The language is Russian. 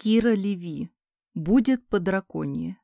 Кира Леви. Будет по драконье.